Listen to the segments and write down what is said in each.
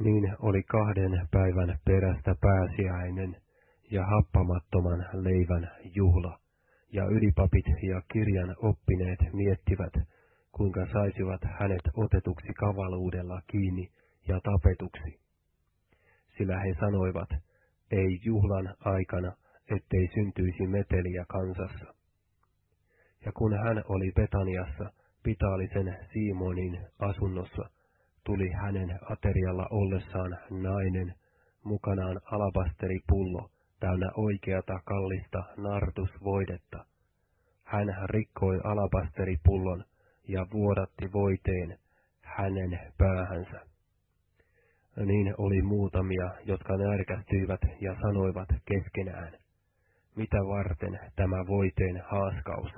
Niin oli kahden päivän perästä pääsiäinen ja happamattoman leivän juhla, ja ylipapit ja kirjan oppineet miettivät, kuinka saisivat hänet otetuksi kavaluudella kiinni ja tapetuksi. Sillä he sanoivat, ei juhlan aikana, ettei syntyisi meteliä kansassa. Ja kun hän oli Betaniassa, Pitaalisen Simonin asunnossa, tuli hänen aterialla ollessaan nainen, mukanaan alabasteripullo, täynnä oikeata kallista nartusvoidetta. Hän rikkoi alabasteripullon ja vuodatti voiteen hänen päähänsä. Niin oli muutamia, jotka närkästyivät ja sanoivat keskenään, mitä varten tämä voiteen haaskaus?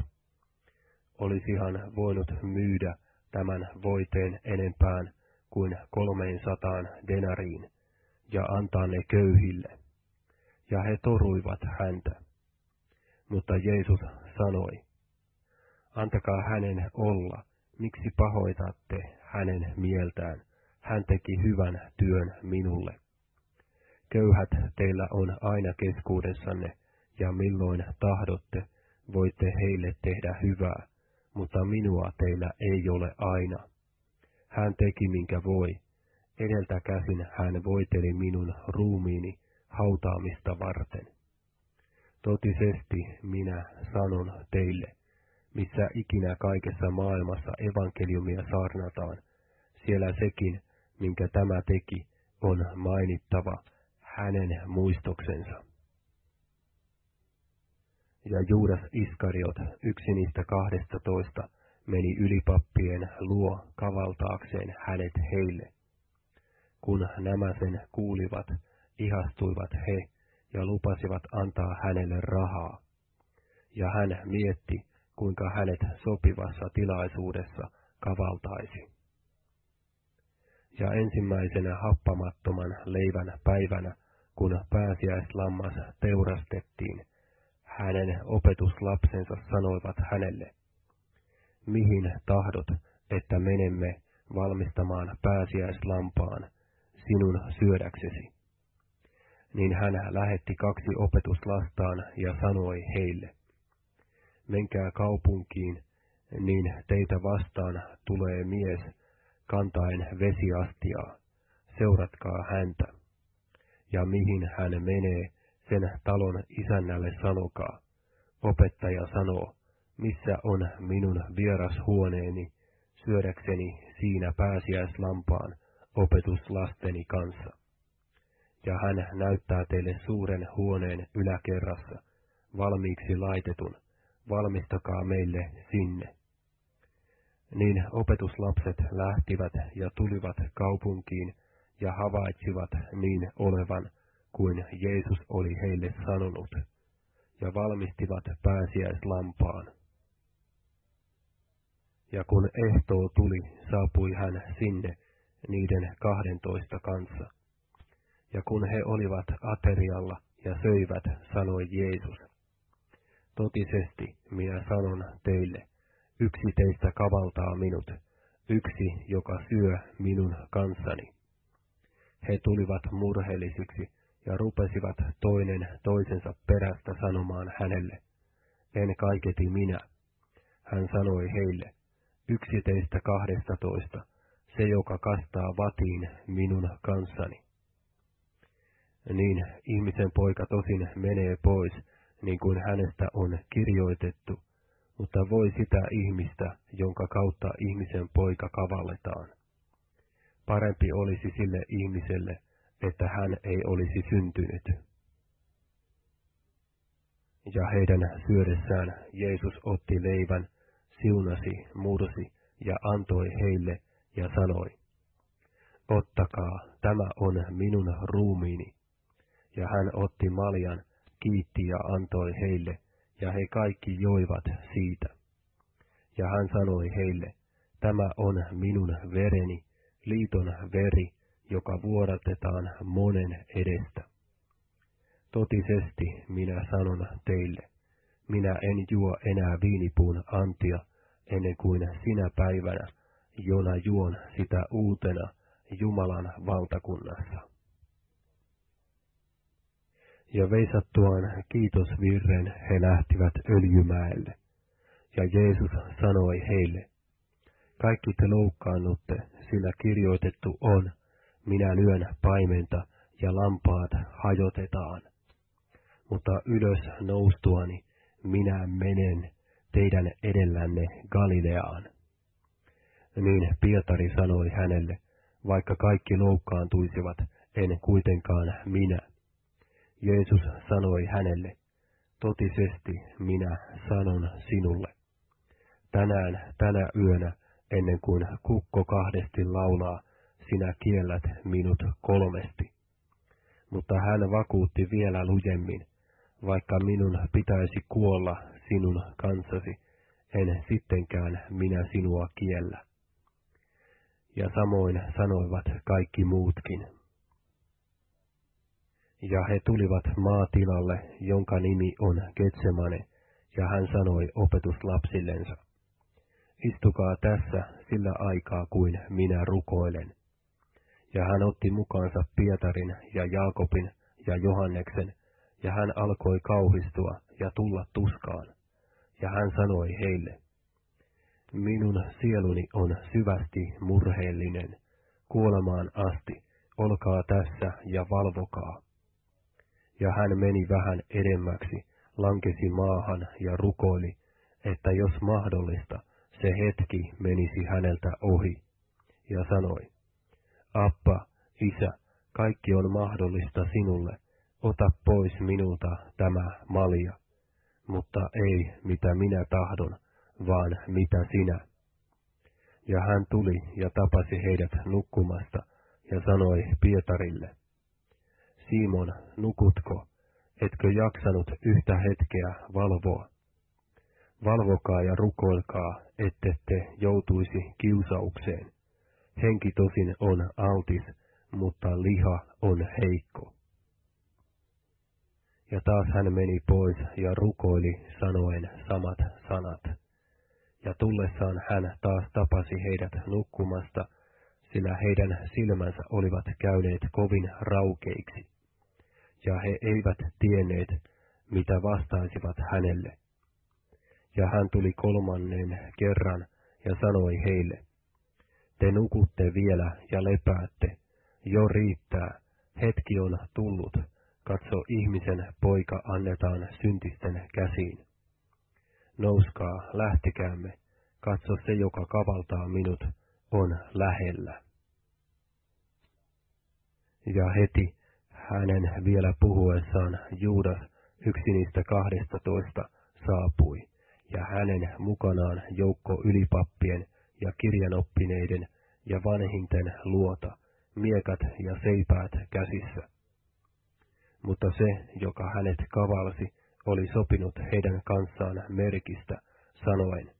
Olisihan voinut myydä tämän voiteen enempään kuin kolmeen sataan denariin ja antaa ne köyhille. Ja he toruivat häntä. Mutta Jeesus sanoi, antakaa hänen olla, miksi pahoitatte hänen mieltään, hän teki hyvän työn minulle. Köyhät teillä on aina keskuudessanne, ja milloin tahdotte, voitte heille tehdä hyvää, mutta minua teillä ei ole aina. Hän teki minkä voi. Edeltä käsin hän voiteli minun ruumiini hautaamista varten. Totisesti minä sanon teille, missä ikinä kaikessa maailmassa evankeliumia saarnataan, siellä sekin, minkä tämä teki, on mainittava hänen muistoksensa. Ja Juudas Iskariot, yksi niistä kahdesta toista, meni ylipappien luo kavaltaakseen hänet heille. Kun nämä sen kuulivat, ihastuivat he ja lupasivat antaa hänelle rahaa. Ja hän mietti, kuinka hänet sopivassa tilaisuudessa kavaltaisi. Ja ensimmäisenä happamattoman leivän päivänä, kun pääsiäislammas teurastettiin, hänen opetuslapsensa sanoivat hänelle, mihin tahdot, että menemme valmistamaan pääsiäislampaan sinun syödäksesi. Niin hän lähetti kaksi opetuslastaan ja sanoi heille, menkää kaupunkiin, niin teitä vastaan tulee mies kantaen vesiastiaa, seuratkaa häntä. Ja mihin hän menee, sen talon isännälle sanokaa. Opettaja sanoo, missä on minun vieras huoneeni, syödäkseni siinä pääsiäislampaan opetuslasteni kanssa. Ja hän näyttää teille suuren huoneen yläkerrassa, valmiiksi laitetun, valmistakaa meille sinne. Niin opetuslapset lähtivät ja tulivat kaupunkiin ja havaitsivat niin olevan, kuin Jeesus oli heille sanonut, ja valmistivat pääsiäislampaan. Ja kun ehtoo tuli, saapui hän sinne niiden kahdentoista kanssa. Ja kun he olivat aterialla ja söivät, sanoi Jeesus, Totisesti minä sanon teille, yksi teistä kavaltaa minut, yksi, joka syö minun kanssani. He tulivat murheellisiksi ja rupesivat toinen toisensa perästä sanomaan hänelle, en kaiketi minä. Hän sanoi heille, yksi teistä kahdesta toista, se joka kastaa vatiin minun kanssani. Niin ihmisen poika tosin menee pois, niin kuin hänestä on kirjoitettu, mutta voi sitä ihmistä, jonka kautta ihmisen poika kavalletaan. Parempi olisi sille ihmiselle, että hän ei olisi syntynyt. Ja heidän syödessään Jeesus otti leivän, siunasi, mursi ja antoi heille ja sanoi, Ottakaa, tämä on minun ruumiini. Ja hän otti maljan, kiitti ja antoi heille, ja he kaikki joivat siitä. Ja hän sanoi heille, tämä on minun vereni, liiton veri, joka vuodatetaan monen edestä. Totisesti minä sanon teille, minä en juo enää viinipuun antia ennen kuin sinä päivänä, jona juon sitä uutena Jumalan valtakunnassa. Ja veisattuaan kiitosvirren he lähtivät öljymäelle. Ja Jeesus sanoi heille, kaikki te loukkaannutte, sillä kirjoitettu on, minä lyön paimenta ja lampaat hajotetaan. Mutta ylös noustuani minä menen teidän edellänne Galileaan. Niin Pietari sanoi hänelle, vaikka kaikki loukkaantuisivat, en kuitenkaan minä. Jeesus sanoi hänelle, totisesti minä sanon sinulle. Tänään, tänä yönä, ennen kuin kukko kahdesti laulaa, sinä kiellät minut kolmesti. Mutta hän vakuutti vielä lujemmin, vaikka minun pitäisi kuolla sinun kanssasi, en sittenkään minä sinua kiellä. Ja samoin sanoivat kaikki muutkin. Ja he tulivat maatilalle, jonka nimi on Getsemane, ja hän sanoi opetuslapsillensa, Istukaa tässä sillä aikaa kuin minä rukoilen. Ja hän otti mukaansa Pietarin ja Jaakobin ja Johanneksen, ja hän alkoi kauhistua ja tulla tuskaan. Ja hän sanoi heille, Minun sieluni on syvästi murheellinen, kuolemaan asti, olkaa tässä ja valvokaa. Ja hän meni vähän edemmäksi, lankesi maahan ja rukoili, että jos mahdollista, se hetki menisi häneltä ohi, ja sanoi, Appa, isä, kaikki on mahdollista sinulle, ota pois minulta tämä malja, mutta ei mitä minä tahdon, vaan mitä sinä. Ja hän tuli ja tapasi heidät nukkumasta ja sanoi Pietarille, Simon, nukutko, etkö jaksanut yhtä hetkeä valvoa? Valvokaa ja rukoilkaa, ettette joutuisi kiusaukseen. Henki tosin on altis, mutta liha on heikko. Ja taas hän meni pois ja rukoili sanoen samat sanat. Ja tullessaan hän taas tapasi heidät nukkumasta, sillä heidän silmänsä olivat käyneet kovin raukeiksi. Ja he eivät tienneet, mitä vastaisivat hänelle. Ja hän tuli kolmannen kerran ja sanoi heille, Te nukutte vielä ja lepäätte, jo riittää, hetki on tullut, katso ihmisen poika annetaan syntisten käsiin. Nouskaa, lähtekäämme, katso se, joka kavaltaa minut, on lähellä. Ja heti hänen vielä puhuessaan Juudas, yksi niistä kahdesta toista, saapui, ja hänen mukanaan joukko ylipappien ja kirjanoppineiden ja vanhinten luota, miekat ja seipäät käsissä mutta se, joka hänet kavalsi, oli sopinut heidän kanssaan merkistä, sanoen,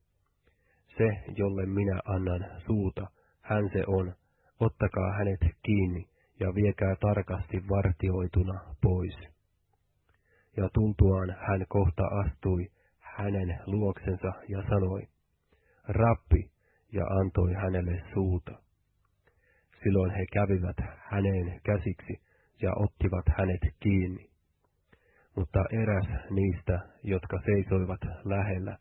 se, jolle minä annan suuta, hän se on, ottakaa hänet kiinni ja viekää tarkasti vartioituna pois. Ja tultuaan hän kohta astui hänen luoksensa ja sanoi, Rappi, ja antoi hänelle suuta. Silloin he kävivät häneen käsiksi ja ottivat hänet kiinni. Mutta eräs niistä, jotka seisoivat lähellä,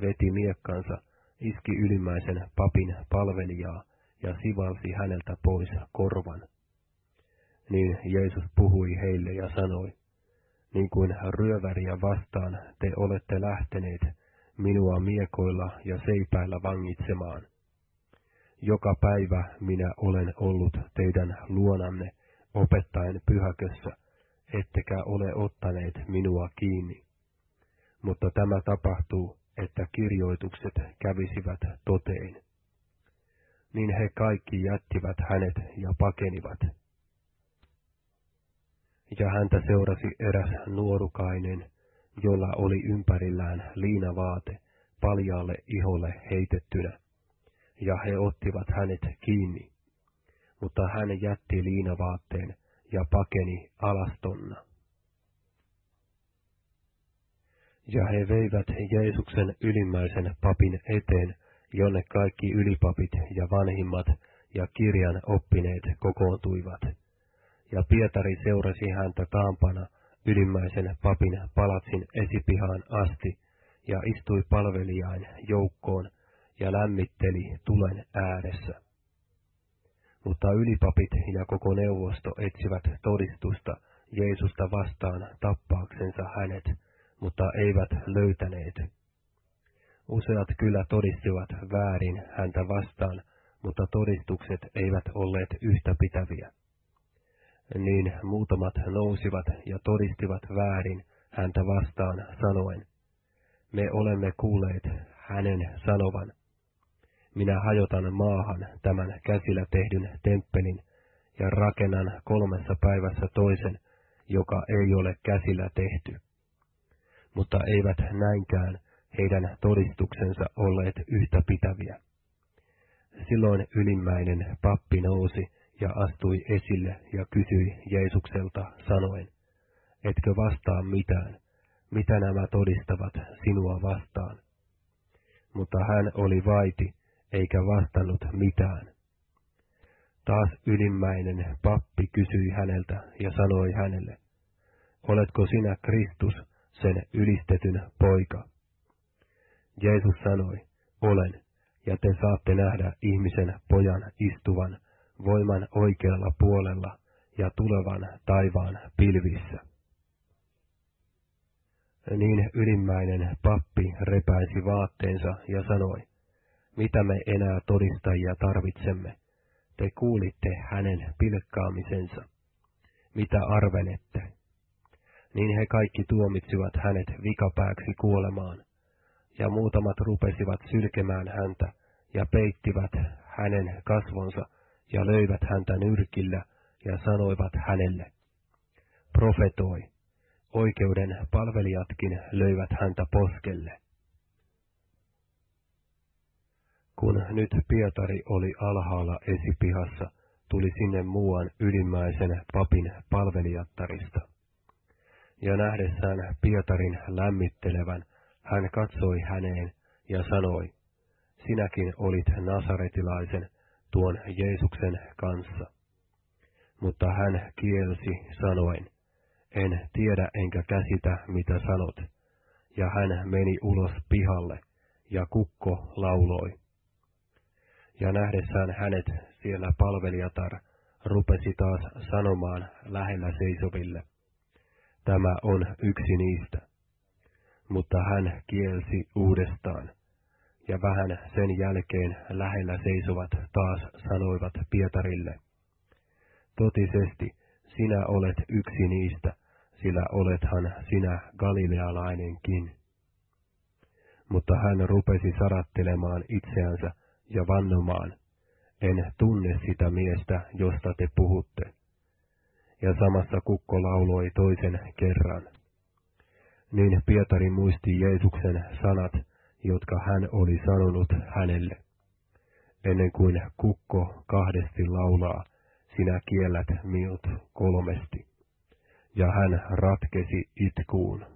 veti miekkansa, iski ylimmäisen papin palvelijaa ja sivalsi häneltä pois korvan. Niin Jeesus puhui heille ja sanoi, niin kuin ryöväriä vastaan te olette lähteneet minua miekoilla ja seipäillä vangitsemaan. Joka päivä minä olen ollut teidän luonanne, opettaen pyhäkössä, ettekä ole ottaneet minua kiinni. Mutta tämä tapahtuu, että kirjoitukset kävisivät toteen. Niin he kaikki jättivät hänet ja pakenivat. Ja häntä seurasi eräs nuorukainen, jolla oli ympärillään liinavaate paljaalle iholle heitettynä, ja he ottivat hänet kiinni mutta hän jätti liinavaatteen ja pakeni alastonna. Ja he veivät Jeesuksen ylimmäisen papin eteen, jonne kaikki ylipapit ja vanhimmat ja kirjan oppineet kokoontuivat. Ja Pietari seurasi häntä taampana ylimmäisen papin palatsin esipihaan asti ja istui palvelijain joukkoon ja lämmitteli tulen ääressä. Mutta ylipapit ja koko neuvosto etsivät todistusta Jeesusta vastaan tappaaksensa hänet, mutta eivät löytäneet. Useat kyllä todistivat väärin häntä vastaan, mutta todistukset eivät olleet yhtä pitäviä. Niin muutamat nousivat ja todistivat väärin häntä vastaan sanoen, me olemme kuulleet hänen sanovan, minä hajotan maahan tämän käsillä tehdyn temppelin ja rakennan kolmessa päivässä toisen, joka ei ole käsillä tehty. Mutta eivät näinkään heidän todistuksensa olleet yhtä pitäviä. Silloin ylimmäinen pappi nousi ja astui esille ja kysyi Jeesukselta sanoen, etkö vastaa mitään, mitä nämä todistavat sinua vastaan? Mutta hän oli vaiti, eikä vastannut mitään. Taas ylimmäinen pappi kysyi häneltä ja sanoi hänelle, Oletko sinä Kristus, sen ylistetyn poika? Jeesus sanoi, olen, ja te saatte nähdä ihmisen pojan istuvan voiman oikealla puolella ja tulevan taivaan pilvissä. Niin ylimmäinen pappi repäisi vaatteensa ja sanoi, mitä me enää todistajia tarvitsemme? Te kuulitte hänen pilkkaamisensa. Mitä arvelette? Niin he kaikki tuomitsivat hänet vikapääksi kuolemaan, ja muutamat rupesivat sylkemään häntä, ja peittivät hänen kasvonsa, ja löivät häntä nyrkillä, ja sanoivat hänelle, profetoi, oikeuden palvelijatkin löivät häntä poskelle. Kun nyt Pietari oli alhaalla esipihassa, tuli sinne muuan ylimmäisen papin palvelijattarista. Ja nähdessään Pietarin lämmittelevän, hän katsoi häneen ja sanoi, sinäkin olit nasaretilaisen tuon Jeesuksen kanssa. Mutta hän kielsi sanoen, en tiedä enkä käsitä mitä sanot. Ja hän meni ulos pihalle, ja kukko lauloi ja nähdessään hänet siellä palvelijatar rupesi taas sanomaan lähellä seisoville. Tämä on yksi niistä. Mutta hän kielsi uudestaan, ja vähän sen jälkeen lähellä seisovat taas sanoivat Pietarille. Totisesti, sinä olet yksi niistä, sillä olethan sinä galilealainenkin. Mutta hän rupesi sarattelemaan itseänsä, ja vannomaan, en tunne sitä miestä, josta te puhutte. Ja samassa kukko lauloi toisen kerran. Niin Pietari muisti Jeesuksen sanat, jotka hän oli sanonut hänelle. Ennen kuin kukko kahdesti laulaa, sinä kiellät minut kolmesti. Ja hän ratkesi itkuun.